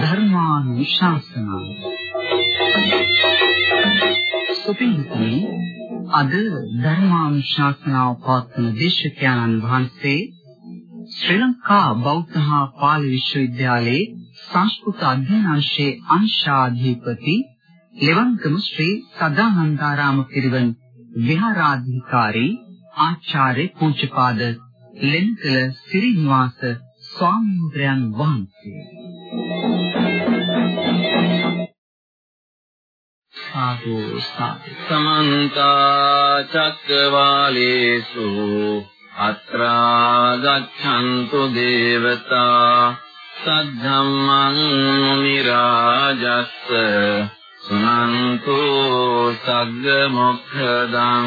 ධර්මානුශාසනා. සුපින්තුනි අද ධර්මානුශාසනාව පවත්වන දේශකයන්න් වහන්සේ ශ්‍රී ලංකා බෞද්ධ හා පාලි විශ්වවිද්‍යාලයේ සංස්කෘත අධ්‍යයනාංශයේ අංශාධිපති ලෙවන්කම ශ්‍රී සදානන්දාරාම පිරිවෙන් විහාරාධිකාරී ආචාර්ය පූජ්‍යපාද ලෙන්කල සිරිනිවාස ස්වාමීන් වහන්සේ. සාදු සමන්ත චක්කවාලේසු අත්‍රා ගච්ඡන්තු දේවතා සද්ධම්මං නිරාජස්ස සුනන්තු සග්ග මොක්ඛදං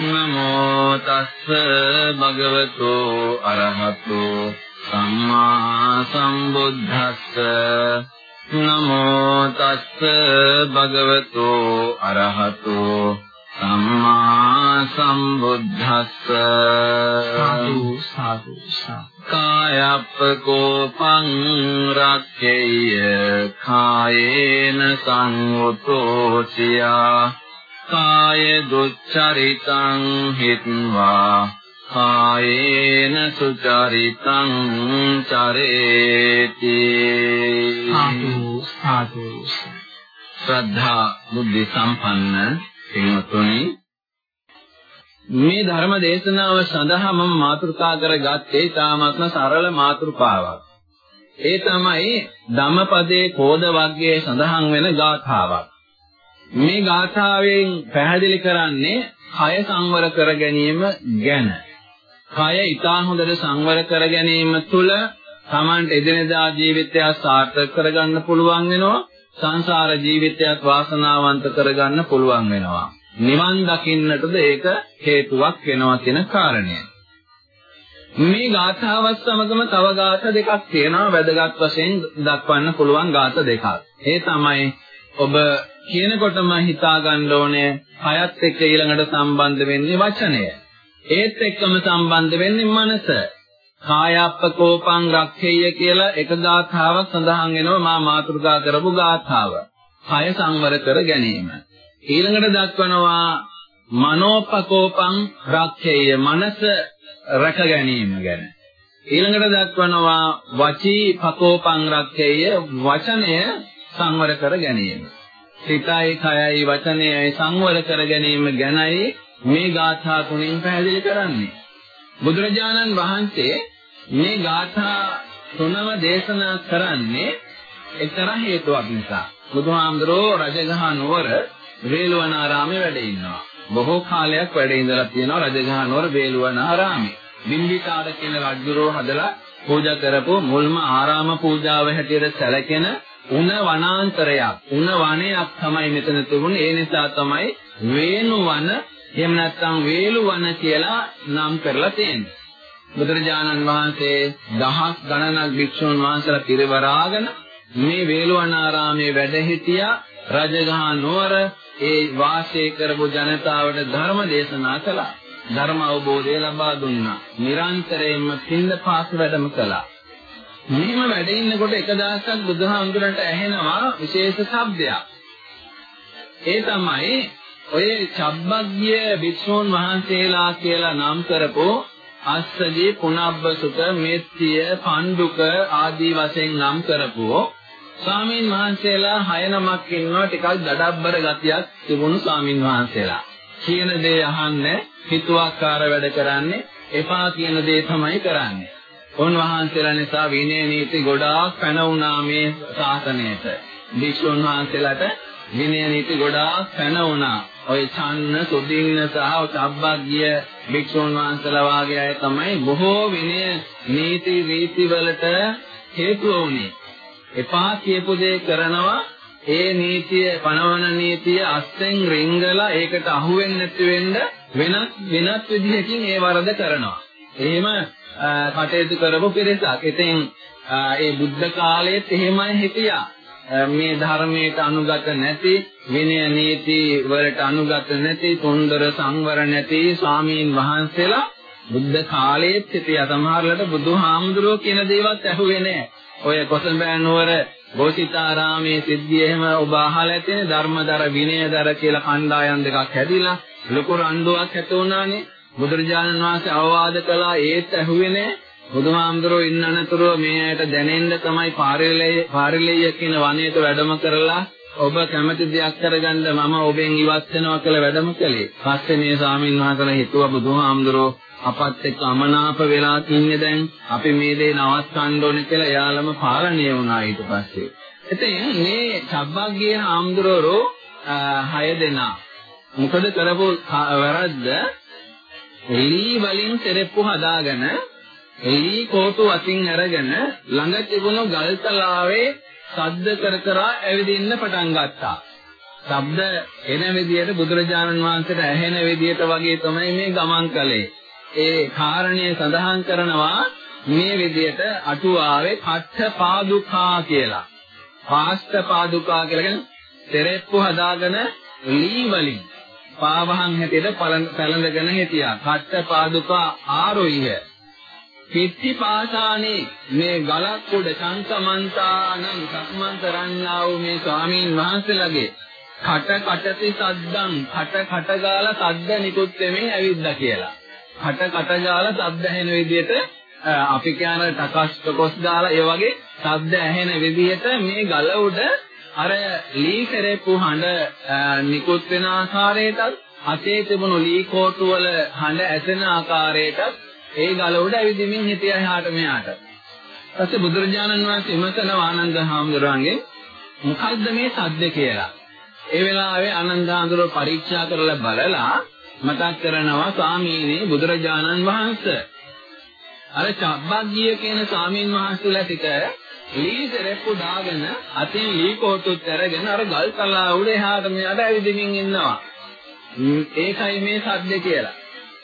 නමෝ තස්ස භගවතෝ අරහතෝ සම්මා සම්බුද්දස්ස නමෝ තස්ස භගවතු අරහතෝ සම්මා සම්බුද්දස්ස සාදු සාදු කායප්පකෝපං රක්ඛේය කායේන සංවතෝ සියා කාය දුච්චරිතං හිත්වා කායේන සුචරිතං චරේති සාදු සාදු ශ්‍රද්ධා බුද්ධ සම්පන්න පින්වත්නි මේ ධර්ම දේශනාව සඳහා මම මාතෘකා කරගත්තේ තාමත්ම සරල මාතෘකාවක්. ඒ තමයි ධම්මපදයේ කෝද වර්ගයේ සඳහන් වෙන ගාථාවක්. මේ ගාථාවෙන් පැහැදිලි කරන්නේ කය සංවර කර ගැනීම ගැන. කය ඊටා හොඳට සංවර කර ගැනීම තුළ Tamanට එදිනෙදා ජීවිතය සාර්ථක කරගන්න පුළුවන් වෙනවා සංසාර ජීවිතයත් වාසනාවන්ත කරගන්න පුළුවන් වෙනවා. නිවන් දකින්නටද ඒක හේතුවක් වෙනවා කියන කාරණය. මේ ගාථාවත් සමගම තව ගාථා දෙකක් තියෙනවා. වැදගත් වශයෙන් දක්වන්න පුළුවන් ගාථා දෙකක්. ඒ තමයි ඔබ කියනකොටම හිතා ගන්න ඕනේ හයත් එක්ක ඊළඟට සම්බන්ධ වෙන්නේ වචනය ඒත් එක්කම සම්බන්ධ වෙන්නේ මනස. කායප්පකෝපං රක්ඛේය කියලා එක ගාථාවක් සඳහන් වෙනවා මා මාතෘකා කරපු ගාථාව. කය සංවර කර ගැනීම. ඊළඟට දක්වනවා මනෝපකෝපං රක්ඛේය මනස රැක ගැනීම ගැන. ඊළඟට දක්වනවා වචී පකෝපං රක්ඛේය වචනය සංවර කර ගැනීම. සිතයි, කයයි, වචනයයි සංවර කර ගැනීම ගැනයි මේ ගාථා තුنين පැහැදිලි කරන්නේ. බුදුරජාණන් වහන්සේ මේ ගාථා තුනම දේශනා කරන්නේ එක්තරා හේතුවක් නිසා. බුදුහාමුදුරෝ රජගහ නුවර වේළුවනාරාමේ වැඩ ඉන්නවා. බොහෝ කාලයක් වැඩ ඉඳලා තියෙනවා රජගහ නුවර වේළුවනාරාමේ. බිම්බිසාර කියන රජුරෝ හදලා පූජා කරපු මුල්ම ආරාම පූජාව හැටියට සැලකෙන උණ වනාන්තරයක් උණ වනයක් තමයි මෙතන තිබුණේ ඒ නිසා තමයි වේණු වන එහෙම නැත්නම් වේලුවන කියලා නම් කරලා තියෙනවා. බුදුරජාණන් වහන්සේ දහස් ගණනක් භික්ෂුන් වහන්සේලා පිරිවරාගෙන මේ වේලුවනාරාමේ වැඩ සිටියා රජගහ නුවර ඒ වාසය කරපු ජනතාවට ධර්ම දේශනා කළා. ධර්ම අවබෝධය ලබා දුන්නා. නිරන්තරයෙන්ම පින්ඳ පාස වැඩම කළා. මෙහෙම වැඩ ඉන්නකොට එක දවසක් බුදුහාමුදුරන්ට ඇහෙනවා විශේෂ ශබ්දයක්. ඒ තමයි ඔය චබ්බග්ගිය භික්ෂූන් වහන්සේලා කියලා නම් කරපෝ අස්සජී පුනබ්බසුක මෙත්තිය පණ්ඩුක ආදී වශයෙන් නම් කරපුවෝ ස්වාමීන් වහන්සේලා හය නමක් ඉන්නවා ටිකක් දඩබ්බර ගතියක් තිබුණු ස්වාමීන් වහන්සේලා. කියන දේ අහන්නේ හිතුවක්කාර වැඩ කරන්නේ එපා කියන දේ තමයි කරන්නේ. උන්වහන්සේලා නිසා විනය නීති ගොඩාක් පැන වුණා මේ ශාසනයට. භික්ෂුන් වහන්සේලාට විනය නීති ගොඩාක් පැන වුණා. ඔය ඡන්න සුදින්න සහ සබ්බග්ගිය භික්ෂුන් වහන්සේලා වාගේ අය තමයි බොහෝ විනය නීති රීති වලට හේතුව වුනේ. එපා කියපු දේ කරනවා ඒ නීතිය පනවන නීතිය අස්සෙන් රිංගලා ඒකට අහු වෙන්නේ නැති වෙන්න වෙනත් වෙනත් විදිහකින් ඒ වරද කරනවා. එහෙම කටයුතු කරපු පිරිසක්. ඉතින් ඒ බුද්ධ කාලයේත් එහෙමයි හිටියා. මේ ධර්මයට අනුගත නැති විනය නීති වලට අනුගත නැති තුන්දර සංවර නැති ස්වාමීන් වහන්සේලා බුද්ධ කාලයේත් සිටියා සමහරලට බුදුහාමුදුරුවෝ කියන දේවත් ඇහුවේ නැහැ. ඔය කොසඹෑ නුවර ගෝසිතාරාමේ සිද්ධිය එහෙම ඔබ අහලා ඇතිනේ ධර්මදර විනයදර කියලා කණ්ඩායම් දෙකක් හැදිලා ලොකු රණ්ඩුවක් ඇති වුණානේ. බුදුරජාණන් වහන්සේ අවවාද කළා ඒත් ඇහුවේ නැහැ. බුදුහාමුදුරුවෝ ඉන්න අනතුරුව මේ ඇයට දැනෙන්න තමයි පාරිලෙය පාරිලෙය කියන වනයේට වැඩම කරලා ඔබ කැමති දෙයක් කරගන්න මම ඔබෙන් ඉවත් වෙනවා කියලා වැඩම කළේ. පස්සේ මේ ස්වාමීන් වහන්සේලා හිතුවා බුදුහාමුදුරුවෝ අපත් එක්ක අමනාප වෙලා තින්නේ දැන් අපි මේ දේ නවත්තන්න ඕනේ කියලා එයාලම පාලනය වුණා ඊට පස්සේ. ඉතින් මේ සබ්බග්ගේ හාමුදුරුවෝ හය දෙනා මොකද කරපු වැරද්ද එලි වලින් සෙරෙප්පු හදාගෙන එලි කෝටු අතින් අරගෙන ළඟ තිබුණු ගල්තලාවේ සද්ද කර කර ඇවිදින්න පටන් ගත්තා. ශබ්ද එන විදියට බුදුරජාණන් වහන්සේට ඇහෙන විදියට වගේ තමයි මේ ගමන් කළේ. ඒ කාරණය සඳහන් කරනවා මේ විදියට අටුවාවේ කච්ච පාදුකා කියලා. පාස්ත පාදුකා කියලා කියන්නේ තෙරෙප්පු හදාගෙන ලී වලින් පාවහන් හැටියට පැලඳගෙන හිටියා. කච්ච පාදුකා ආරොයිය. පිට්ටි පාසානේ මේ ගලක් උඩ සංකමන්තානම් සක්මන්තරන්නා වූ මේ ස්වාමීන් වහන්සේලාගේ කට කටති සද්දම් කට කට ගාලා සද්ද නිකුත් වෙමින් ඇවිද්දා කියලා. කට කට ගාලා සද්ද ඇහෙන විදිහට අපි කියන ටකස් ටකොස් දාලා ඒ වගේ සද්ද ඇහෙන විදිහට මේ ගල උඩ අර ලී කරපු හඬ නිකුත් වෙන ආකාරයටත් අතේ තිබුණු ලී කෝටු වල හඬ ඇසෙන ආකාරයටත් ඒ ගල උඩ ඇවිදින්මින් හිටියා එහාට මෙහාට. ඊපස්සේ බුදුරජාණන් වහන්සේ විමසන ආනන්ද හාමුදුරන්ගෙන් මොකද්ද මේ සද්ද කියලා. ඒ වෙලාවේ ආනන්ද හාමුදුරුවෝ පරීක්ෂා කරලා බලලා මතක් කරනවා ස්වාමීනි බුදුරජාණන් වහන්සේ. අර චබ්බග්ගිය කියන ස්වාමීන් වහන්සේලා ටික ලී සරෙප්පු දාගෙන අතින් ලී කෝටුත් අරගෙන අර ගල් තලා උඩ එහාට මෙහාට ඇවිදින්මින් ඉන්නවා. ඒකයි මේ සද්ද කියලා.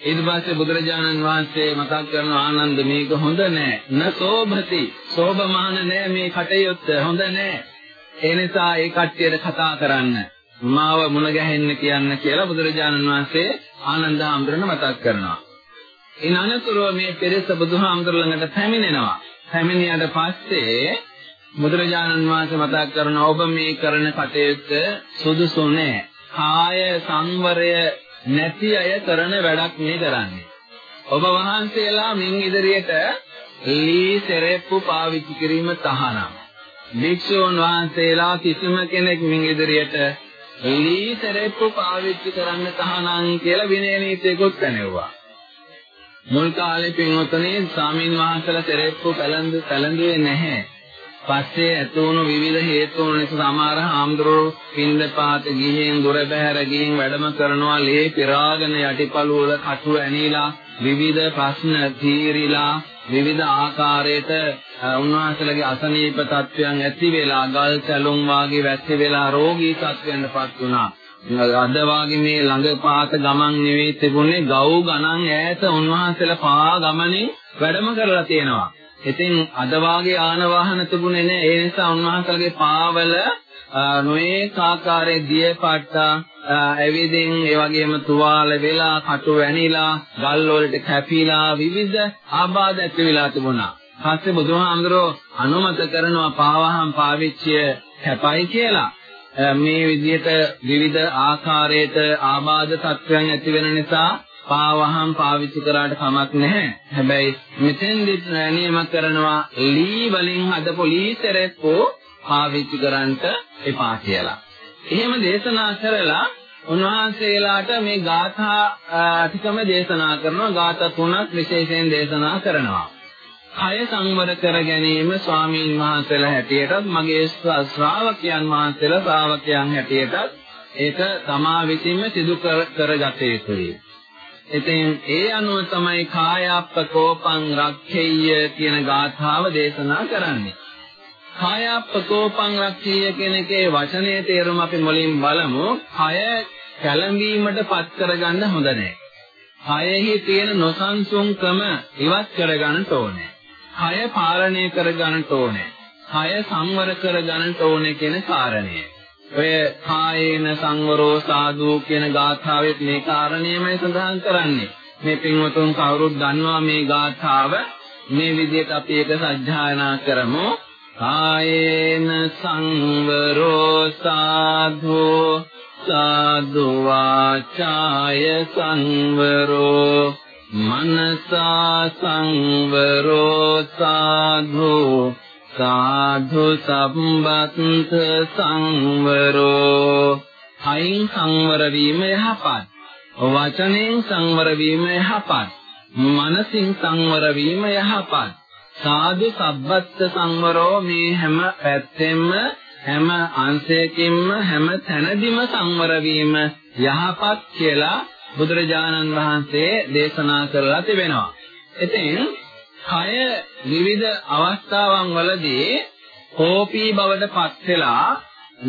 ඊට පස්සේ බුදුරජාණන් වහන්සේ මතක් කරන ආනන්ද මේක හොඳ නෑ. න සෝභති. සෝභමාන නෑ මේ කටයුත්ත හොඳ නෑ. ඒ නිසා ඒ කට්ටියට කතා කරන්න. මාව මුණ ගැහෙන්න කියන්න කියලා බුදුරජාණන් වහන්සේ ආනන්ද හාමුදුරන මතක් කරනවා. ඉන් අනතුරුව මේ පෙරස බුදුහාමුදුර ළඟට පැමිණෙනවා. පැමිණියට පස්සේ බුදුරජාණන් වහන්සේ මතක් කරනවා ඔබ මේ කරන කටයුත්ත සුදුසු නෑ. කාය සංවරය නැති අය කරන වැඩක් මේ කරන්නේ. ඔබ වහන්සේලා මින් ඉදිරියට ලී සෙරෙප්පු පාවිච්චි කිරීම තහනම්. භික්ෂුන් වහන්සේලා කිසිම කෙනෙක් මින් ඉදිරියට ලී සෙරෙප්පු පාවිච්චි කරන්න තහනම් කියලා විනය නීතියකුත් පැනෙවුවා. මුල් කාලේ පින්වතුනි ස්වාමින් වහන්සේලා සෙරෙප්පු පැලඳ පැලඳුවේ නැහැ. පස්සේ ඇතුණු විවිධ හේතුන් නිසා සමහර හාමුදුරුවෝ පින්දපාත ගිහින් දොර බැහැර ගිහින් වැඩම කරනවා ලේ පිරාගෙන යටිපළු වල කටු ඇනිලා විවිධ ප්‍රශ්න තීරිලා විවිධ ආකාරයට උන්වහන්සේලාගේ අසනීප තත්වයන් ඇති වෙලා ගල් සැලුම් වාගේ වැස්සි වෙලා රෝගී තත්වයන්ටපත් වුණා. අද වාගේ මේ ළඟ පාත ගමන් නෙවෙයි තිබුණේ ගව් ගණන් ඈත උන්වහන්සේලා පා ගමනේ වැඩම කරලා තියෙනවා. ඉතින් අද වාගේ ආන වාහන තිබුණේ නැහැ. ඒ නිසා උන්වහන්සේගේ පාවල නොඒක ආකාරයේ දිය පාට්ටා ඇවිදින් ඒ වගේම තුවාල වෙලා කටු වැනිලා ගල් වලට කැපිලා විවිධ ආබාධ ඇති වෙලා තිබුණා. පස්සේ බුදුහාමුදුරෝ අනුමත කරනවා පාවහම් පාවිච්චිය කැපයි කියලා. මේ විදිහට විවිධ ආකාරයට ආබාධ තත්ත්වයන් ඇති වෙන නිසා පාවහම් පාවිච්චි කරාට කමක් නැහැ. හැබැයි මෙතෙන්දි නියම කරනවා ලී වලින් හදපු ලී සෙරෙප්පෝ පාවිච්චි කරන්නට එපා කියලා. එහෙම දේශනා කරලා උන්වහන්සේලාට මේ ගාථා ටිකම දේශනා කරනවා. ගාථා තුනක් විශේෂයෙන් දේශනා කරනවා. කය සංවර කර ගැනීම ස්වාමීන් වහන්සේලා හැටියටත් මගේ ශ්‍රාවකයන් වහන්සේලා ශ්‍රාවකයන් හැටියටත් ඒක තමා විසින්ම සිදු කරගත යුතුයි. ඉතින් ඒ අනුව තමයි කායප්පකෝපං රක්ඛෙය්‍ය කියන ගාථාව දේශනා කරන්නේ. කායප්පකෝපං රක්ඛෙය්‍ය කියන එකේ වචනේ තේරුම අපි මුලින් බලමු. කය කැළඹීමට පත් කරගන්න හොඳ නැහැ. කයෙහි තියෙන නොසන්සුන්කම ඉවත් කරගන්න ඕනේ. කය පාලනය කරගන්න ඕනේ. කය සංවර කරගන්න ඕනේ කියන කාරණය. ඔය කායේන සංවරෝ සාදු කියන ගාථාවෙත් මේ කාරණේමයි සඳහන් කරන්නේ. මේ පින්වතුන් කවුරුත් දන්නවා මේ ගාථාව. මේ විදිහට අපි ඒක සජ්ජායනා කරමු. කායේන සංවරෝ සාදු සාදු වාචාය සංවරෝ මනසා සංවරෝ සාධු සාධු සම්බත් සංවරෝ හයින් සංවර වීම යහපත් වචනෙන් සංවර වීම යහපත් මනසින් සංවර වීම යහපත් සාධු සබ්බත් සංවරෝ මේ හැම පැත්තෙම හැම අංශයකින්ම හැම තැනදීම සංවර වීම යහපත් කියලා බුදුරජාණන් වහන්සේ දේශනා කරලා තිබෙනවා. ඉතින් කය විවිධ අවස්ථාවන් වලදී කෝපී බවට පත් වෙලා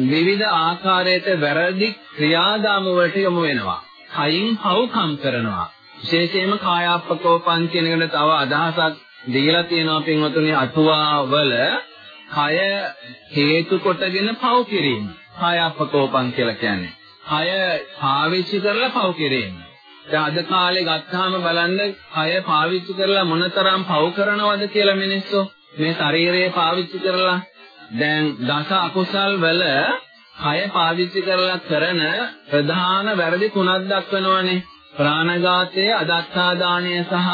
විවිධ ආකාරයට වැරදි ක්‍රියාදාම වලට යොමු වෙනවා. කයින් පව්කම් කරනවා. විශේෂයෙන්ම කායාප්පකෝපං කියන එකට තව අදහසක් දීලා තියෙනවා පින්වතුනි අටුවා වල කය හේතු කොටගෙන පව් කිරීම. කායාප්පකෝපං කියලා කියන්නේ. කය පාවිච්චි කරලා පව් කිරීම. දැන් අද කාලේ ගත්තාම බලන්න කය පාවිච්චි කරලා මොනතරම් පව් කරනවද කියලා මිනිස්සු. මේ ශරීරය පාවිච්චි කරලා. දැන් දස අකුසල් වල කය පාවිච්චි කරලා කරන ප්‍රධාන වැරදි තුනක් දක්වනවානේ. ප්‍රාණඝාතය අදත්තා දාණය සහ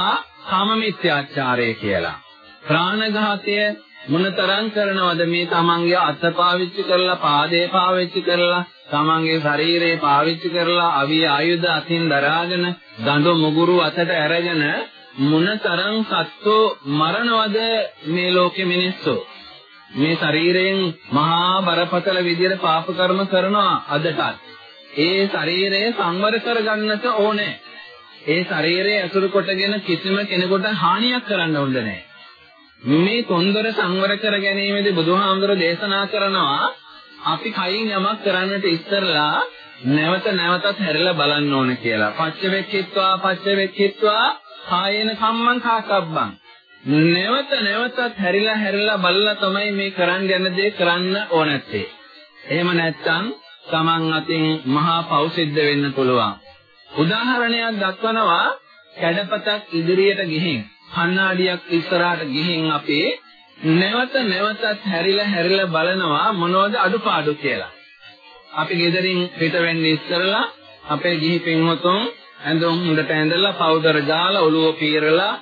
කාම මිත්‍යාචාරය කියලා. ප්‍රාණඝාතය මොනතරම් කරනවද? මේ තමන්ගේ අත පාවිච්චි කරලා පාදේ පාවිච්චි කරලා තමන්ගේ ශරීරය පාවිච්චි කරලා අවිය ආයුධ අතින් දරාගෙන දඬු මුගුරු අතට අරගෙන මොනතරම් සත්තු මරණවද මේ ලෝකෙ මිනිස්සු? මේ ශරීරයෙන් මහා බරපතල විදියට පාප කර්ම කරනවා අදටත්. ඒ ශරීරය සංවර කරගන්නට ඕනේ. ඒ ශරීරය අසුරු කොටගෙන කිසිම කෙනෙකුට හානියක් කරන්න හොඳ නැහැ මේ තොන්දර සංවර කර ගැනීමේදී බුදුහාමුදුර දේශනා කරනවා අපි කයින් යමක් කරන්නට ඉස්සරලා නැවත නැවතත් හැරිලා බලන්න ඕන කියලා. පච්චවෙක්කිත්වා පච්චවෙක්කිත්වා කායේන කම්මං කාකබ්බං. නැවත නැවතත් හැරිලා හැරිලා බලලා තමයි මේ කරන්න යන දේ කරන්න ඕනත්තේ. එහෙම නැත්නම් Taman අතින් මහා පව් සිද්ධ වෙන්න පුළුවන්. උදාහරණයක් දක්වනවා කැඩපතක් ඉදිරියට ගිහින් කණ්ණාඩියක් ඉස්සරහට ගිහින් අපි නැවත නැවතත් හැරිලා හැරිලා බලනවා මොනවද අඩුපාඩු කියලා. අපි ගෙදරින් පිට වෙන්නේ ඉස්සරලා අපේ ගිහි පින්වතුන් ඇඳුම් හොඳට ඇඳලා පවුඩර් ගාලා ඔළුව පීරලා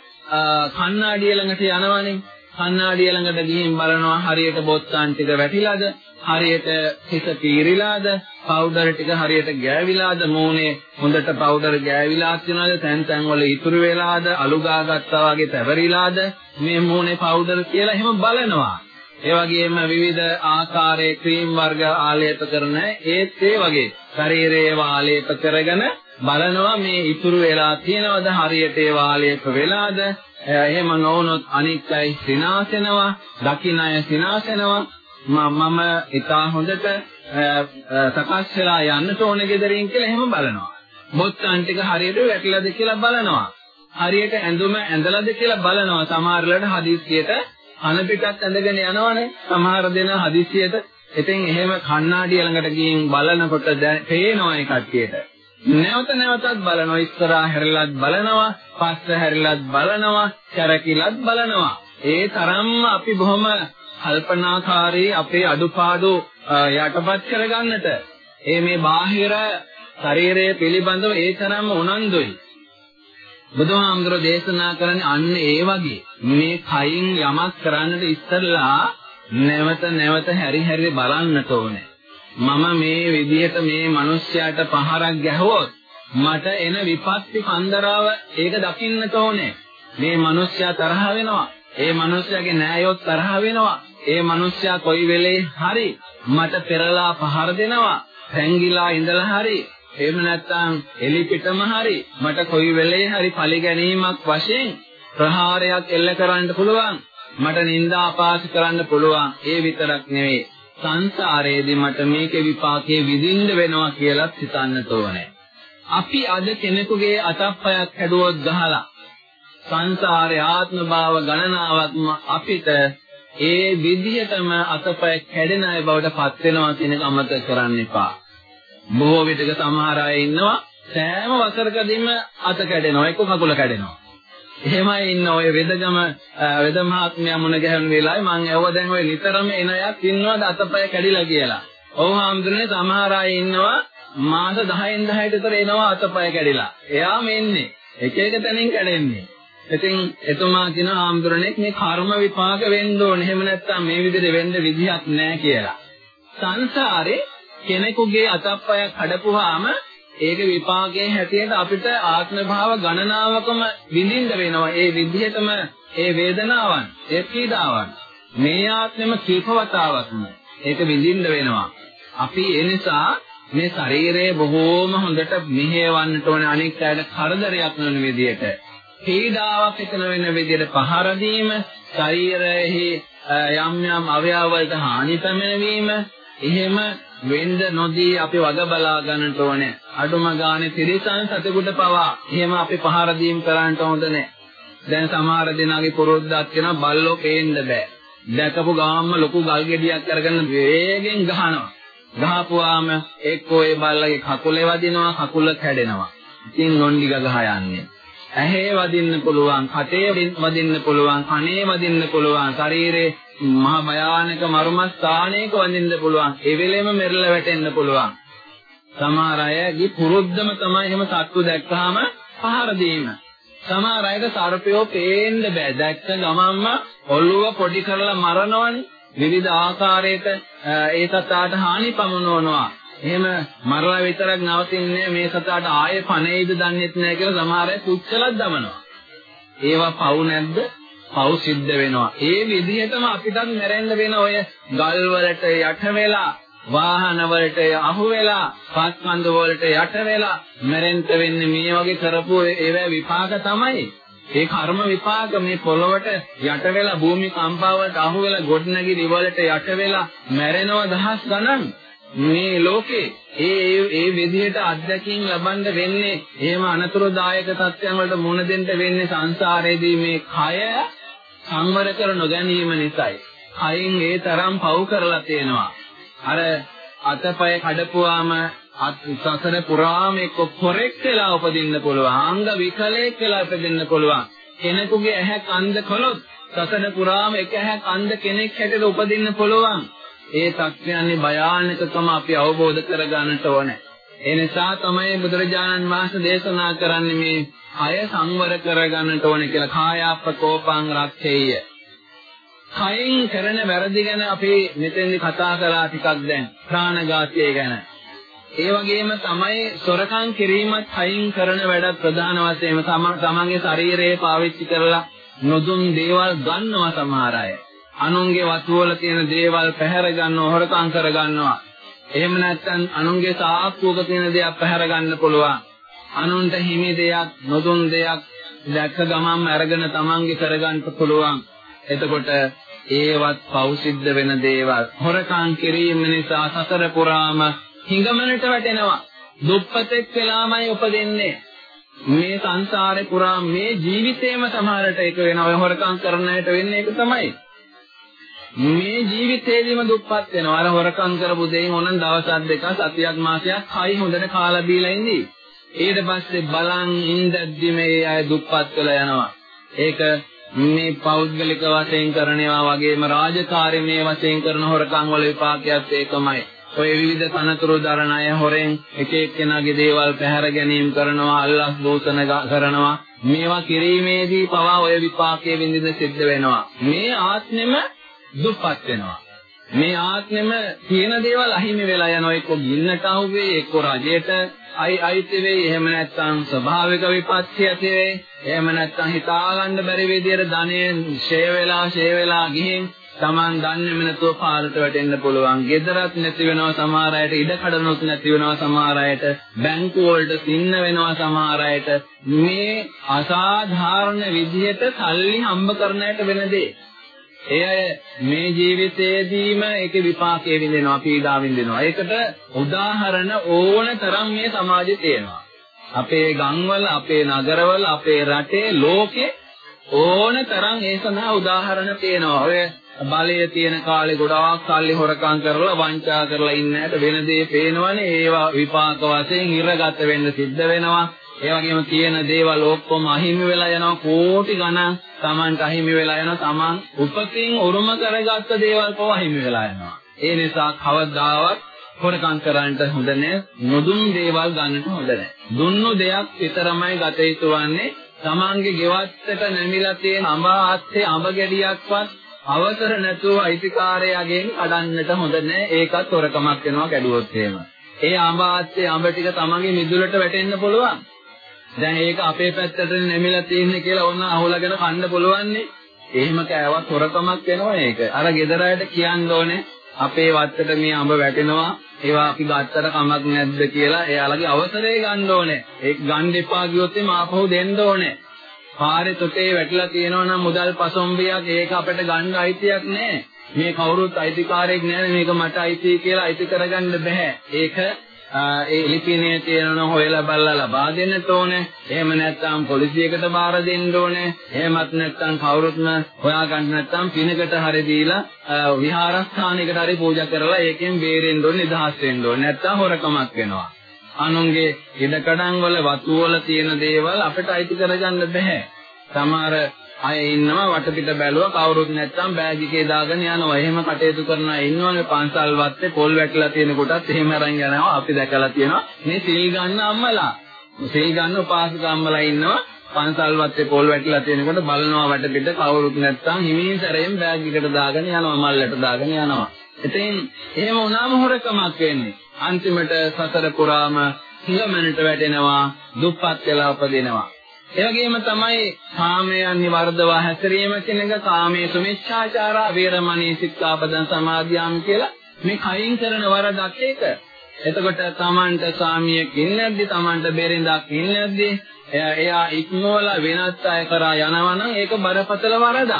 කණ්ණාඩිය ළඟට යනවනේ. කණ්ණාඩිය ළඟට ගිහින් බලනවා හරියට බොත්තම් ටික වැටිලාද හරියට හිත පීරිලාද පවුඩර් ටික හරියට ගෑවිලාද මූණේ හොඳට පවුඩර් ගෑවිලා තියෙනවද තැන් තැන් වල ඉතුරු වෙලාද අලු ගාගත්තා වගේ තැවරිලාද මේ මූණේ පවුඩර් කියලා එහෙම බලනවා. ඒ වගේම විවිධ ආකාරයේ ක්‍රීම් වර්ග ආලේප කරන ඒත් ඒ වගේ ශරීරයේ ආලේප කරගෙන බලනවා මේ ඉතුරු වෙලා තියෙනවද හරියට ඒ ආලේප වෙලාද එහෙම නොවුනොත් අනික් අය සිනාසෙනවා දකින්න අය සිනාසෙනවා මම ඉතා හොඳට සකස් වෙලා යන්නට ඕන ගෙදරින් කියලා එහෙම බලනවා. බොත්තම් ටික හරියට වැටිලාද කියලා බලනවා. හරියට ඇඳුම ඇඳලාද කියලා බලනවා. සමහර වෙලාවට හදිස්සියට අන පිටත් ඇඳගෙන යනවනේ. සමහර දෙනා හදිස්සියට ඉතින් එහෙම කණ්ණාඩිය ළඟට ගිහින් බලනකොට පේනවා ඒ කට්ටියට. නැවත නැවතත් බලනවා ඉස්සරහා හැරිලත් බලනවා පස්ස හැරිලත් බලනවා කැරකිලත් බලනවා ඒ තරම්ම අපි බොහොම කල්පනාකාරී අපේ අඩුපාඩු යටපත් කරගන්නට ඒ මේ බාහිර ශරීරය පිළිබඳව ඒ තරම්ම උනන්දුයි. බුදුහාමුදුරෝ දේශනා කරන්නේ අන්න ඒ වගේ මේ කයින් යමක් කරන්නට ඉස්සෙල්ලා නැවත නැවත හැරි හැරි බලන්නට ඕනේ. මම මේ විදිහට මේ මිනිස්යාට පහරක් ගැහුවොත් මට එන විපත්ති කන්දරාව ඒක දකින්නට ඕනේ. මේ මිනිස්යා තරහ වෙනවා. ඒ මිනිස්යාගේ නෑයොත් තරහ වෙනවා. ඒ මිනිස්සයා කොයි වෙලේ හරි මට පෙරලා පහර දෙනවා. හැංගිලා ඉඳලා හරි එහෙම නැත්නම් එලි පිටම හරි මට කොයි වෙලේ හරි පලි ගැනීමක් වශයෙන් ප්‍රහාරයක් එල්ල කරන්න පුළුවන් මට නිന്ദා අපාස කරන්න පුළුවන් ඒ විතරක් නෙවෙයි සංසාරයේදී මට මේකේ විපාකයේ විඳින්න වෙනවා කියලා හිතන්නට ඕනේ අපි අද කෙනෙකුගේ අතප්පයක් හැදුවොත් ගහලා සංසාරේ ආත්ම භාව ගණනාවක්ම අපිට ඒ විදිහටම අතපය කැඩෙන අය බවට පත් වෙනවා කියන එක අමතක කරන්න එපා. බොහෝ විටක සමහර අය ඉන්නවා සෑම වසරකදීම අත කැඩෙනවා එක්ක කකුල කැඩෙනවා. එහෙමයි ඉන්න ඔය වෙදගම වෙද මහත්මයා මුණ ගැහෙන වෙලාවේ මම ඇහුව දැන් ඔය නිතරම එන අයත් ඉන්නවද අතපය කැඩිලා කියලා. ඔව් හාමුදුරනේ සමහර අය ඉන්නවා මාස 10න් 10ට විතර එනවා අතපය කැඩිලා. එයාම එන්නේ එක එක තැනින් කැඩෙන්නේ. ඉතින් එතුමා කියන ආම්දුරණෙක් මේ කර්ම විපාක වෙන්න ඕනේ. එහෙම නැත්නම් මේ විදිහට වෙන්න විදිහක් නැහැ කියලා. සංසාරේ කෙනෙකුගේ අතප්පය කඩපුවාම ඒක විපාකයේ හැටියට අපිට ආත්ම භාව ගණනාවකම විඳින්න වෙනවා. ඒ විදිහටම ඒ වේදනාවන්, ඒ පීඩාවන් මේ ආත්මෙම කීපවතාවක්ම ඒක විඳින්න වෙනවා. අපි ඒ නිසා මේ ශරීරය බොහෝම හොඳට මෙහෙවන්නට ඕනේ අනෙක් අයට කරදරයක් නොවන විදිහට. පීඩාවක් එකන වෙන විදිහට පහර දීම, ශරීරයේ යම් යම් අවයව වලට හානි පැමිණවීම, එහෙම වෙන්න නොදී අපි වග බලා ගන්නට ඕනේ. අඩුම ගානේ තිරිසන් සතෙකුට පවා එහෙම අපි පහර දීම් කරන්නට හොඳ නැහැ. දැන් සමහර දෙනාගේ පොරොද්දක් වෙනවා බල්ලෝ පේන්න බෑ. දැකපු ගාම්ම ලොකු ගල් ගෙඩියක් අරගෙන වේගෙන් ගහනවා. ගහපුවාම එක්කෝ ඒ බල්ලගේ කකුලේ වදිනවා කකුල කැඩෙනවා. ඉතින් නොන්ඩි ගහ යන්නේ. ඇහි වදින්න පුළුවන්, කටේ වදින්න පුළුවන්, කනේ වදින්න පුළුවන්, ශරීරේ මහා භයානක මර්ම ස්ථානයක වදින්න පුළුවන්. ඒ වෙලෙම මෙරළ වැටෙන්න පුළුවන්. සමහර අයගේ පුරුද්දම තමයි එහෙම සත්තු දැක්කහම පහර දීම. සමහර අයට සර්පයෝ පේන්න බෑ. දැක්ක ගමන්ම ඔළුව පොඩි කරලා මරනවනේ. විවිධ ආකාරයක ඒ සතාට හානි පමුණවනවා. එහෙම මරලා විතරක් නවතින්නේ මේ සතාට ආයෙ පණේයිද දන්නේත් නැහැ කියලා සමහර අය පුච්චලක් දමනවා. ඒවා පව් නැද්ද? පව් සිද්ධ වෙනවා. ඒ විදිහටම අපිටත් මැරෙන්න වෙන ඔය ගල් වලට යට වෙලා වාහන වලට අහු වෙලා පස්කන්ධ වලට යට වෙලා මැරෙන්න වෙන්නේ මේ වගේ කරපු ඒවා විපාක තමයි. ඒ කර්ම විපාක මේ පොළොවට යට වෙලා භූමි කම්පාවලට අහු වෙලා ගොඩනැගිලි වලට යට වෙලා මැරෙනව දහස් ගණන්. මේ ලෝකේ ඒ ඒ විදිහට අත්දැකීම් ලබන්න වෙන්නේ එහෙම අනතුරුදායක තත්ත්වයන් වලට මුහුණ දෙන්න වෙන්නේ සංසාරයේදී මේ කය සංවර කර නොගැනීම නිසායි. කයින් ඒ තරම් පව් කරලා තියෙනවා. අර අතපය කඩපුවාම සසර පුරාම එක්ක පොරෙක් වෙලා උපදින්න පුළුවන්. අංග විකලයක් වෙලා උපදින්න පුළුවන්. කෙනෙකුගේ ඇහැ කන්ද කළොත් සසර පුරාම එක ඇහැ කන්ද කෙනෙක් හැටියට උපදින්න පුළුවන්. ඒ තත්ත්වයන්ගේ භයානකකම අපි අවබෝධ කරගන්නට ඕනේ. ඒ නිසා තමයි බුදුරජාණන් වහන්සේ දේශනා කරන්නේ මේ කය සංවර කරගන්නට ඕනේ කියලා කායාප්පකෝපං රක්ඛේය. කයෙන් කරන වැරදි ගැන අපි මෙතෙන්දි කතා කරලා ටිකක් දැන් ප්‍රාණඝාතය ගැන. ඒ වගේම තමයි සොරකම් කිරීමත් කයින් කරන වැඩ ප්‍රධාන වශයෙන් තමන්ගේ ශරීරය පාවිච්චි කරලා නොදුන් දේවල් ගන්නවා සමහර අය. අනුන්ගේ වතුවල තියෙන දේවල් පැහැර ගන්නව හොරකම් කර ගන්නවා. එහෙම නැත්නම් අනුන්ගේ සාක්කුවක තියෙන දේවල් පැහැර ගන්න පුළුවන්. අනුන්ට හිමි දෙයක්, නොදුන් දෙයක් දැක්ක ගමන්ම අරගෙන තමන්ගේ කරගන්න පුළුවන්. එතකොට ඒවත් පෞසිද්ධ වෙන දේවල්. හොරකම් කිරීම නිසා සසර පුරාම හිඟමනට වැටෙනවා. දුප්පතෙක් වෙලාමයි උපදින්නේ. මේ සංසාරේ පුරා මේ ජීවිතේම සමහරට ඒක වෙනවා. ඔය හොරකම් කරන අයට වෙන්නේ ඒක තමයි. මේ ජීවිතේදීම දුප්පත් වෙනවා. අර හොරකම් කරපු දෙයින් ඕනනම් දවසක් දෙකක් සතියක් මාසයක් කයි හොඳට කාලා බීලා ඉඳී. ඊට පස්සේ බලන් ඉඳද්දි මේ අය දුප්පත් වෙලා යනවා. ඒක මේ පෞද්ගලික වශයෙන් කරනවා වගේම රාජකාරී මේ වශයෙන් කරන හොරකම් වල විපාකයක් ඒකමයි. ඔය විවිධ තනතුරු දරන අය හොරෙන් එක එක්කෙනාගේ දේවල් පැහැර ගැනීම කරනවා, අල්ලස් දූෂණ කරනවා. මේවා කිරීමේදී පවා ඔය විපාකයේ විඳින සිද්ධ වෙනවා. මේ ආත්මෙම දුප්පත් වෙනවා. මේ ආත්මෙම තියෙන දේවල් අහිමි වෙලා යනවා එක්ක ගින්නට අහුවේ එක්ක රජයට අයි අයිති වෙයි එහෙම නැත්නම් ස්වභාවික විපත්ති ඇති වෙයි එහෙම නැත්නම් හිතා ගන්න බැරි විදියට ධනෙ ෂේ වෙලා ෂේ වෙලා ගිහින් Taman දන්නේම නැතුව පාරට වැටෙන්න පුළුවන්. ගෙදරත් නැති වෙනවා සමහර අයට, ඉඩ කඩනොත් නැති වෙනවා සමහර අයට, බැංකු වලට සින්න වෙනවා සමහර අයට. මේ අසාධාරණ විදිහට සල්ලි හම්බ කරන අයට වෙන දේ. එය මේ ජීවිතයේදීම ඒකේ විපාකයේ විඳිනවා, පීඩා විඳිනවා. ඒකට උදාහරණ ඕන තරම් මේ සමාජයේ තියෙනවා. අපේ ගම්වල, අපේ නගරවල, අපේ රටේ, ලෝකේ ඕන තරම් ඒ සඳහා උදාහරණ තියෙනවා. ඔය බලය තියෙන කාලේ ගොඩාක් සල්ලි හොරකම් කරලා වංචා කරලා ඉන්නට වෙන දේ පේනවනේ ඒවා විපාක වශයෙන් ඉරගත වෙන්න සිද්ධ වෙනවා ඒ වගේම තියෙන දේවල් ඔක්කොම අහිමි වෙලා යනවා කෝටි ගණන් Tamanට අහිමි වෙලා යනවා Taman උපතින් උරුම කරගත්ත දේවල් පව අහිමි වෙලා යනවා ඒ නිසා කවදාවත් හොරකම් කරන්නට හොඳ නැහැ නොදුන් දේවල් ගන්නට හොඳ නැහැ දුන්නු දෙයක් විතරමයි ගත යුතු වන්නේ Tamanගේ ගෙවත්තට නැමිලා තියෙන අඹ ආත්තේ අඹ ගෙඩියක්වත් අවසර නැතුව අයිතිකාරයාගෙන් කඩන්නට හොඳ නැහැ. ඒකත් හොරකමක් වෙනවා කැඩුවොත් එහෙම. ඒ අඹ ආත්තේ අඹ ටික තමන්ගේ මිදුලට වැටෙන්න පුළුවන්. දැන් ඒක අපේ පැත්තට නැමිලා තියෙන්නේ කියලා ඕන අහුලගෙන කන්න පුළුවන්නේ. එහෙම කෑවත් හොරකමක් වෙනවා ඒක. අර ගෙදර අයට කියන්න ඕනේ අපේ වත්තට මේ අඹ වැටෙනවා. ඒවා අපි ගත්තට කමක් නැද්ද කියලා එයාලගේ අවසරය ගන්න ඕනේ. ඒක ගන්න එපා කිව්වොත් එimhe ආපහු දෙන්න ඕනේ. පාරේ තොටේ වැටිලා තියෙනවා නම් මුදල් පසොම්බියක් ඒක අපිට ගන්න අයිතියක් නැහැ. මේ කවුරුත් අයිතිකාරයෙක් නැහැ මේක මට අයිති කියලා අයිති කරගන්න බෑ. ඒක ඒ ලිපිනේ තියෙනවා හොයලා බලලා ලබා දෙන්නට ඕනේ. එහෙම නැත්නම් පොලිසියකට බාර දෙන්න ඕනේ. එහෙමත් නැත්නම් කවුරුත්ම හොයාගන්න නැත්නම් පිනකට හරි දීලා විහාරස්ථානයකට හරි පූජා කරලා ඒකෙන් බේරෙන්න ඕනේ නිදහස් වෙන්න ඕනේ. නැත්නම් හොරකමක් වෙනවා. අනුන්ගේ ඉඩකඩම් වල වතු වල තියෙන දේවල් අපිට අයිති කරගන්න බෑ. සමහර අය ඉන්නවා වටපිට බැලුවා කවුරුත් නැත්තම් බෑග් එකේ දාගෙන යනවා. එහෙම කටයුතු කරන අය ඉන්නවනේ පන්සල් වත්තේ පොල් වැටිලා තියෙන කොටත් එහෙම අරන් යනවා. අපි දැකලා තියෙනවා. මේ සිල් ගන්න අම්මලා. සිල් ගන්න උපාසක අම්මලා ඉන්නවා. පන්සල් වත්තේ පොල් වැටිලා තියෙනකොට බලනවා වටපිට කවුරුත් නැත්තම් හිමින් සැරයෙන් බෑග් එකට දාගෙන යනවා මල්ලට දාගෙන යනවා. ඉතින් එහෙම වුණාම හොරකමක් වෙන්නේ. අන්තිමට සතර පුරාම හිඟමනට වැටෙනවා දුප්පත් වෙලා උපදිනවා ඒ වගේම තමයි කාමයන් නිවර්ධවා හැසිරීම කියන එක කාමයේ සුමිච්ඡාචාරා වේරමණී සික්ඛාපදං සමාදියාම කියලා මේ කයින් කරන වරදක් ඒක. එතකොට තමන්ට සාමියෙක් ඉන්නේ නැද්දි තමන්ට බෙරිඳක් ඉන්නේ නැද්දි එයා ඉක්මවලා වෙනත් අය කරා යනවනම් ඒක බරපතල වරදක්.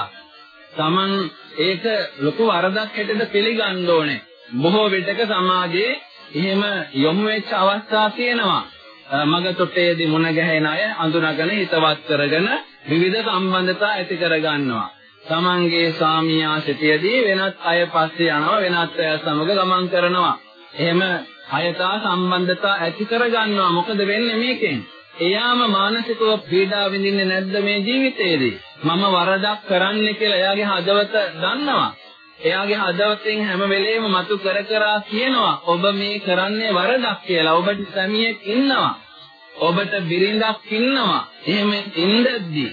තමන් ඒක ලොකු වරදක් හැටියට පිළිගන්න ඕනේ. බොහෝ විටක සමාජයේ එහෙම යොමු වෙච්ච අවස්ථා තියෙනවා. මග තොටේදී මුණ ගැහෙන අය අඳුනගෙන හිතවත් කරගෙන විවිධ සම්බන්ධතා ඇති කර ගන්නවා. තමන්ගේ සාමියා සිටියේදී වෙනත් අය පස්සේ යනවා වෙනත් අය සමග ගමන් කරනවා. එහෙම අයතා සම්බන්ධතා ඇති කර ගන්නවා. මොකද වෙන්නේ මේකෙන්? එයාම මානසිකව පීඩා විඳින්නේ නැද්ද මේ ජීවිතේදී? මම වරදක් කරන්නේ කියලා එයාගේ හදවත දන්නවා. එයාගේ හදවතෙන් හැම වෙලේම මතු කර කර කියනවා ඔබ මේ කරන්නේ වරදක් කියලා. ඔබට සමියෙක් ඉන්නවා. ඔබට බිරිඳක් ඉන්නවා. එහෙම ඉඳද්දී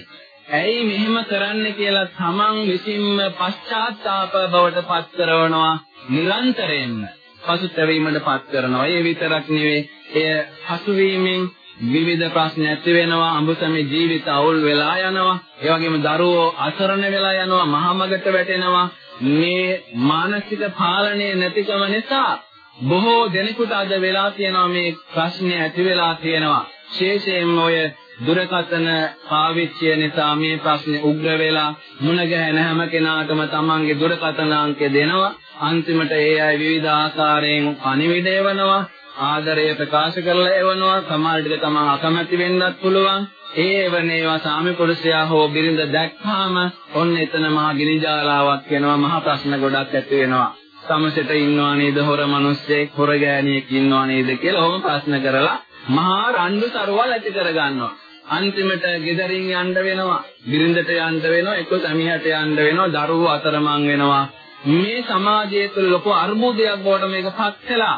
ඇයි මෙහෙම කරන්න කියලා තමන් විසින්ම පශ්චාත්තාප බවට පත් කරනවා නිරන්තරයෙන්ම පසුතැවීමට පත් කරනවා. ඒ විතරක් නෙවෙයි එය හසුවීමෙන් විවිධ ප්‍රශ්න ඇති වෙනවා අඹසමේ ජීවිත අවුල් වෙලා යනවා ඒ වගේම දරුවෝ අසරණ වෙලා යනවා මහමගට වැටෙනවා මේ මානසික පාලනය නැතිකම නිසා බොහෝ දෙනෙකුට අද වෙලා තියෙනවා මේ ප්‍රශ්නේ ඇති වෙලා තියෙනවා. ශේෂයෙන්ම ඔය දුරකථන පාවිච්චිය නිසා මේ ප්‍රශ්නේ උග්‍ර වෙලා මුණ ගැහෙන හැම කෙනාටම තමන්ගේ දුරකථන අංකය දෙනවා. අන්තිමට ඒ අය විවිධ ආකාරයෙන් පණිවිඩ එවනවා. ආදරය ප්‍රකාශ කරලා එවනවා. සමහර විට තමන් අකමැති වෙන්නත් පුළුවන්. ඒ වනේවා සාමි පුරුෂයා හෝ බිරිඳ දැක්කාම ඔන්න එතන මහා ගිනිජාලාවක් වෙනවා මහා ප්‍රශ්න ගොඩක් ඇති වෙනවා. සමසෙට ඉන්නවා නේද හොර මිනිස්සෙක් හොර ගෑණියෙක් ඉන්නවා නේද කියලා ඔහොම ප්‍රශ්න කරලා මහා රණ්ඩු සරවල් ඇති කර ගන්නවා අන්තිමට ගෙදරින් යන්න වෙනවා. බිරිඳට යන්න වෙනවා එක්ක සැමියාට යන්න වෙනවා දරුවෝ අතරමං වෙනවා. මේ සමාජය තුළ ලොකු අර්බුදයක් බවට මේකපත් කළා.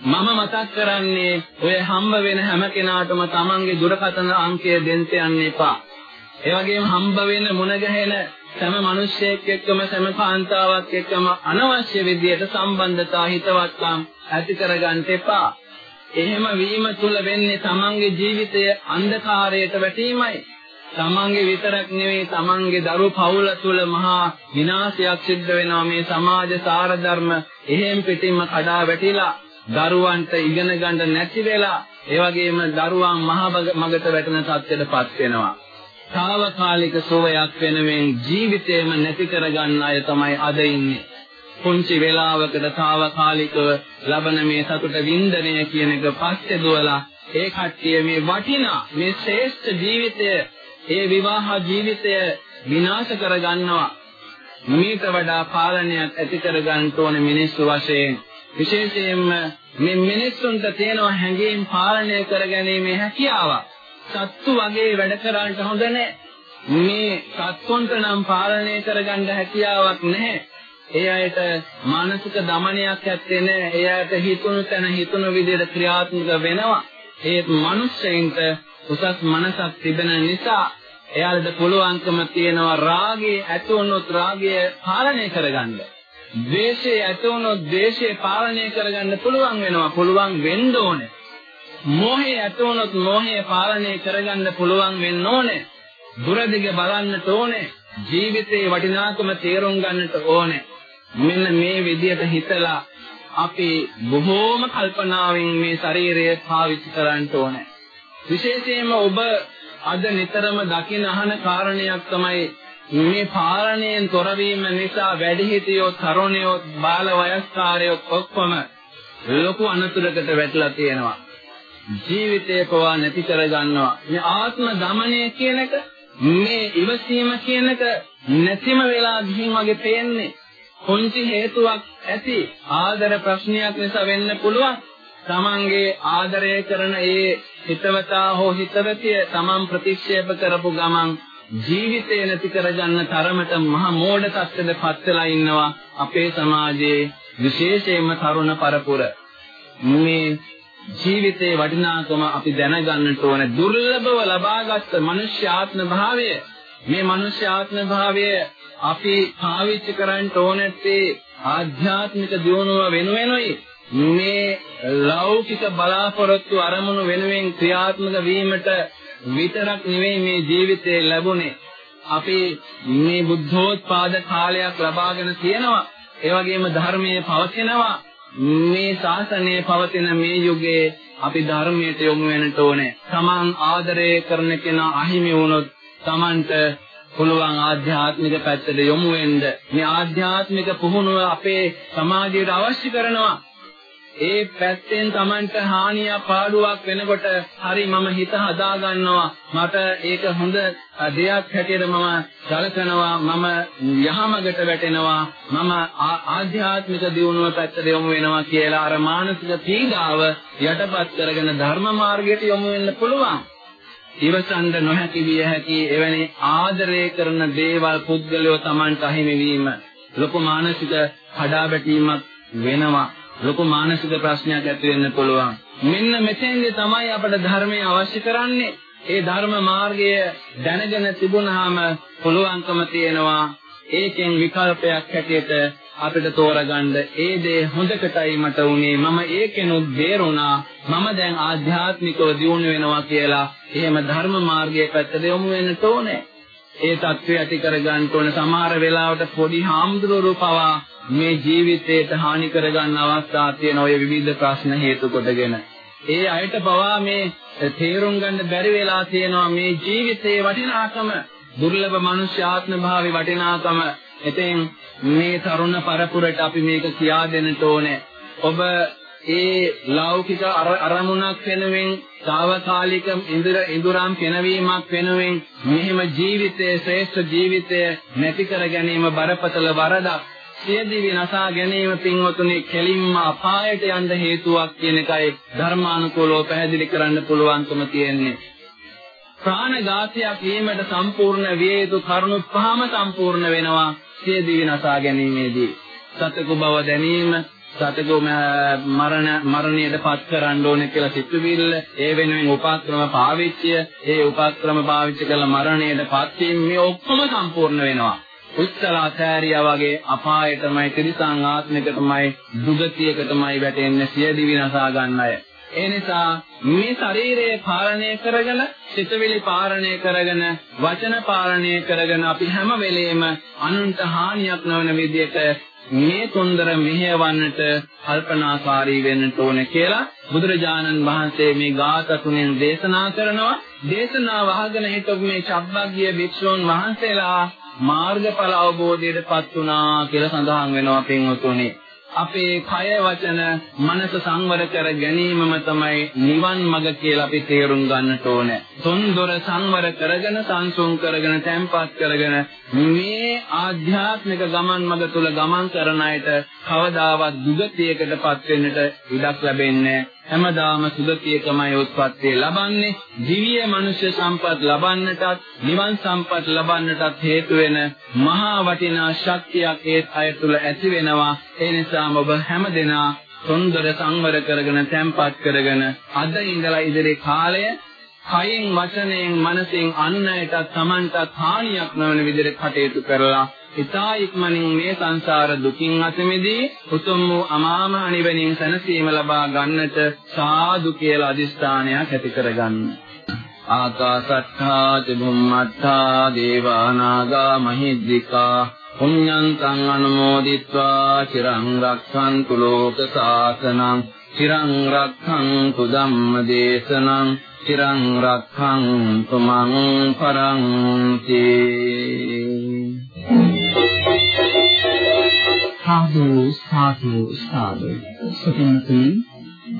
මම මතක් කරන්නේ ඔය හම්බ වෙන හැම කෙනාටම Tamange දුරකථන අංකය දෙන්න යන්න එපා. ඒ වගේම හම්බ වෙන මුණ ගැහෙන සෑම මිනිසෙක් එක්කම සෑම කාන්තාවක් එක්කම අනවශ්‍ය විදියට සම්බන්ධතා හිතවත්කම් ඇති කරගන්න එපා. එහෙම වීම තුල වෙන්නේ Tamange ජීවිතය අන්ධකාරයට වැටීමයි. තමන්ගේ විතරක් නෙවෙයි තමන්ගේ දරු පවුල තුල මහා විනාශයක් සිද්ධ වෙනවා මේ සමාජ සාර ධර්ම එහෙම් පිටින්ම කඩා වැටිලා දරුවන්ට ඉගෙන ගන්න නැති වෙලා ඒ වගේම දරුවන් මහ මගට වැටෙන තත්ත්වයටපත් වෙනවා. తాවකාලික සෝවයක් වෙනුවෙන් ජීවිතේම නැති කරගන්න අය තමයි අද ඉන්නේ. පුංචි වේලාවකට తాවකාලිකව ලබන මේ සතුට වින්දනය කියන එක පස්සේ දුවලා ඒ කට්ටිය මේ වටිනා මේ ශ්‍රේෂ්ඨ ජීවිතය ඒ විවාහ ජීවිතය විනාශ කරගන්නවා. මේට වඩා පාලනයක් ඇති කරගන්න ඕන මිනිස්සු වශයෙන් විශේෂයෙන්ම මේ මිනිස්සුන්ට තියෙන හැඟීම් පාලනය කරගැනීමේ හැකියාව සත්තු වගේ වැඩ කරන්න හොඳ නැහැ. මේ සත්තුන්ට නම් පාලනය කරගන්න හැකියාවක් නැහැ. ඒ අයට මානසික දමනයක් ඇත්තේ නැහැ. ඒ අයට හිතුණු තැන හිතුණු විදිහට ක්‍රියාත්මක වෙනවා. ඒත් මිනිස්සෙන්ට උසස් මනසක් තිබෙන නිසා එයාලට පුළුවන්කම තියෙනවා රාගයේ ඇති වුණොත් රාගය පාලනය කරගන්න. ද්වේෂය ඇති වුණොත් ද්වේෂය පාලනය කරගන්න පුළුවන් වෙනවා. පුළුවන් වෙන්න ඕනේ. මෝහය ඇති වුණොත් මෝහය පාලනය කරගන්න පුළුවන් වෙන්න ඕනේ. දුරදිග බලන්නට ඕනේ. ජීවිතේ වටිනාකම තේරුම් ගන්නට ඕනේ. මෙන්න මේ විදිහට හිතලා අපි බොහෝම කල්පනාවෙන් මේ ශරීරය පාවිච්චි කරන්න ඕනේ. විශේෂයෙන්ම ඔබ අද නිතරම දකින අහන කාරණයක් තමයි මේ පාලනයෙන් තොරවීම නිසා වැඩිහිටියෝ තරුණයෝ බාල වයස්කාරයෝ ඔක්කොම ලොකු අනතුරකට වැටලා තියෙනවා. ජීවිතය පවා නැති කරගන්නවා. මේ ආත්ම දමනය කියන එක මේ ඉවසීම කියන එක නැතිම වෙලා ගිහින් වගේ පේන්නේ. කොන්ති හේතුවක් ඇති ආදර ප්‍රශ්නයක් නිසා වෙන්න පුළුවන්. තමන්ගේ ආදරය කරන ඒ හිතවතා හෝ හිතවතිය තමන් ප්‍රතික්ෂේප කරපු ගමන් ජීවිතය නැති කරගන්න තරමට මහ මෝඩ තත්ත්වෙද පත් වෙලා ඉන්නවා අපේ සමාජයේ විශේෂයෙන්ම තරුණ පරපුර. මේ ජීවිතේ වටිනාකම අපි දැනගන්නට ඕන දුර්ලභව ලබාගත් මනුෂ්‍ය ආත්ම භාවය. මේ මනුෂ්‍ය ආත්ම භාවය අපි පාවිච්චි කරන්න ඕනෙත්තේ ආධ්‍යාත්මික දියුණුව වෙනුවෙනුයි. මේ ලෞකික බලාපොරොත්තු අරමුණු වෙනුවෙන් ක්‍රියාත්මක වීමට විතරක් නෙවෙයි මේ ජීවිතේ ලැබුණේ අපි මේ බුද්ධෝත්පාද කාලයක් ලබාගෙන තියෙනවා ඒ වගේම ධර්මයේ පවතිනවා මේ ශාසනයේ පවතින මේ යුගයේ අපි ධර්මයට යොමු වෙන්නට ඕනේ. Taman ආදරය කරන කෙනා අහිමි වුණොත් Tamanට පුළුවන් ආධ්‍යාත්මික පැත්තට යොමු වෙන්න. මේ ආධ්‍යාත්මික පුහුණුව අපේ සමාජයට අවශ්‍ය කරනවා. ඒ පැත්තෙන් Tamanට හානිය පාඩුවක් වෙනකොට හරි මම හිත හදා ගන්නවා මට ඒක හොඳ දෙයක් හැටියට මම සැලකනවා මම යහමගට වැටෙනවා. මම ආධ්‍යාත්මික දියුණුව පැත්තට යොමු වෙනවා කියලා අර මානසික පීඩාව යටපත් කරගෙන ධර්ම මාර්ගයට යොමු වෙන්න පුළුවන්. ඉවසන්න නොහැකි විය හැකි එවැනි ආදරය කරන දේවල් පුද්ගලයෝ Tamanට අහිමි වීම ලොකු මානසික කඩාවැටීමක් වෙනවා. ලොකු මානසික ප්‍රශ්නයක් ඇති වෙන්න පුළුවන්. මෙන්න මෙතෙන්දී තමයි අපට ධර්මය අවශ්‍ය කරන්නේ. ඒ ධර්ම මාර්ගය දැනගෙන තිබුණාම පුළුවන්කම තියෙනවා. ඒකෙන් විකල්පයක් හැටියට අපිට තෝරගන්න ඒ දේ හොඳකටයි මට උනේ මම ඒකෙනුත් බේරුණා. මම දැන් ආධ්‍යාත්මිකව දියුණු වෙනවා කියලා එහෙම ධර්ම මාර්ගයේ පැත්තට යොමු වෙන්න ඕනේ. ඒ தත්ත්වය ඇති කරගන්න ඕන. සමහර වෙලාවට පොඩි හාමුදුරුවෝ පවා මේ ජීවිතයට හානි කරගන්න අවස්ථා තියෙන ඔය විවිධ ප්‍රශ්න හේතු කොටගෙන. ඒ අයට පවා මේ තේරුම් ගන්න බැරි වෙලා තියෙනවා මේ ජීවිතයේ වටිනාකම. දුර්ලභ මනුෂ්‍ය ආත්ම භාවයේ වටිනාකම. එතෙන් මේ තරුණ පරපුරට අපි මේක කියා දෙන්න ඕනේ. ඔබ ඒ ලෞකික අරමුණක් වෙනුවෙන් తాවකාලික ඉන්ද්‍ර ඉඳුරම් කෙනවීමක් වෙනුවෙන් මෙහෙම ජීවිතයේ ශ්‍රේෂ්ඨ ජීවිතය නැති කර ගැනීම බරපතල වරදක්. සියදිවි නසා ගැනීම පින්වතුනි කෙලින්ම අපායට යන්න හේතුවක් කියන එකයි ධර්මානුකූලව පැහැදිලි කරන්න පුළුවන්කම තියෙන්නේ. ප්‍රාණඝාතයක් වීමට සම්පූර්ණ විය යුතු කරුණු පහම සම්පූර්ණ වෙනවා සියදිවි නසා ගැනීමේදී. සතකු බව දැනීම, සතකු මරණ මරණයට පත් කරන්න ඕනේ කියලා සිතුවිල්ල, ඒ වෙනුවෙන් උපක්‍රම පාවිච්චය, ඒ උපක්‍රම පාවිච්චි කළ මරණයට පත් වීම මේ ඔක්කොම සම්පූර්ණ වෙනවා. උත්තර අතෑරියා වගේ අපායටමයි ත්‍රිසං ආත්මිකටමයි දුගතියකටමයි වැටෙන්නේ සිය දිවි නසා ගන්න අය. ඒ නිසා මේ ශරීරය පාලනය කරගෙන සිතවිලි පාලනය කරගෙන වචන පාලනය කරගෙන අපි හැම වෙලෙම අනුන්ට හානියක් නොවන විදිහට මේ තුන්දර මෙහෙයවන්නට කල්පනාකාරී වෙන්න ඕනේ කියලා බුදුරජාණන් වහන්සේ මේ ගාථා තුනෙන් දේශනා කරනවා දේශනාව අහගෙන හිටපු මේ චබ්බග්ගිය භික්ෂූන් වහන්සේලා මාර්ගඵල අවබෝධයටපත් වුණා කියලා සඳහන් වෙනවා පින්වතුනි අපේ කය වචන මනස සංවර කර ගැනීමම තමයි නිවන් මඟ කියලා අපි තේරුම් ගන්නට ඕනේ. තොන්දොර සංවර කරගෙන සංසුන් කරගෙන තැම්පත් කරගෙන මේ ආධ්‍යාත්මික ගමන් මඟ තුල ගමන් කරන අයට කවදාවත් දුගතියකටපත් වෙන්නට ඉඩක් ලැබෙන්නේ හැමදාම සුගතියකමයි උත්පත්ති ලබන්නේ. දිව්‍ය මනුෂ්‍ය සම්පත් ලබන්නටත් නිවන් සම්පත් ලබන්නටත් හේතු වෙන මහා වටිනා ශක්තියක් ඒ අය තුළ ඇති වෙනවා. ඒ නිසාම ඔබ හැමදෙනා සොන්දර සංවර කරගෙන තැම්පත් කරගෙන අද ඉඳලා ඉදිරි කාලය කයින් වචනයෙන් මනසෙන් අන් අයටත් Tamanටත් හානියක් නොවන විදිහට කටයුතු කරලා ඉතා ඉක්මනින් මේ සංසාර දුකින් අත මිදී උතුම් වූ අමාම නිවනින් සැනසීම ලබා ගන්නට සාදු කියලා අදිස්ථානයක් ඇති කරගන්න. ආකාසට්ඨා චුම්මට්ඨා දේවානාගා මහිද්దికා පුඤ්ඤන්තං අනුමෝදිත්වා චිරං රක්ඛන්තු ලෝක සාසනං චිරං රක්ඛන්තු ධම්ම දේශනං චිරං රක්ඛන්තු මං පරන්ති සාදු සාදු සාදු. සුපින්තුනි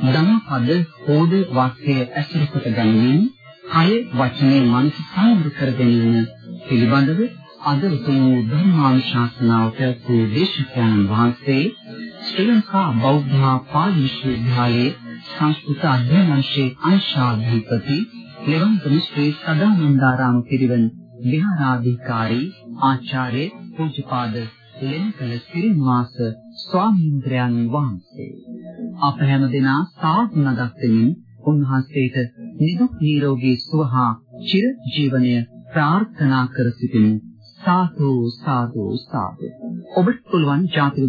ධම්පද හෝද වාක්‍යය ඇසුරු කොට ගනිමින් කය වචනේ මනස සාමෘ කර ගැනීම පිළිබඳව අද උතුම් ධර්මානුශාසනාවට වූ දේශකයන් වහන්සේ ශ්‍රී ලංකා බෞද්ධ පාලි විශ්වවිද්‍යාලයේ සංස්කෘත අධ්‍යයනංශයේ අංශාධිපති ලෙවන්තම ශ්‍රී සදානන්දාරාම පිරිවෙන් විහාරාධිකාරී ආචාර්ය පූජ්‍යපාද ලෙන්කල සිරිමාස ස්වාමීන්ද්‍රයන් වහන්සේ. අප හැම දෙනා සාදු නදක් දෙමින් උන්වහන්සේට නිදුක් නිරෝගී සුව හා චිර ජීවනය ප්‍රාර්ථනා කර සිටිමු. සාදු සාදු සාදු. ඔබට පුළුවන් ජාතික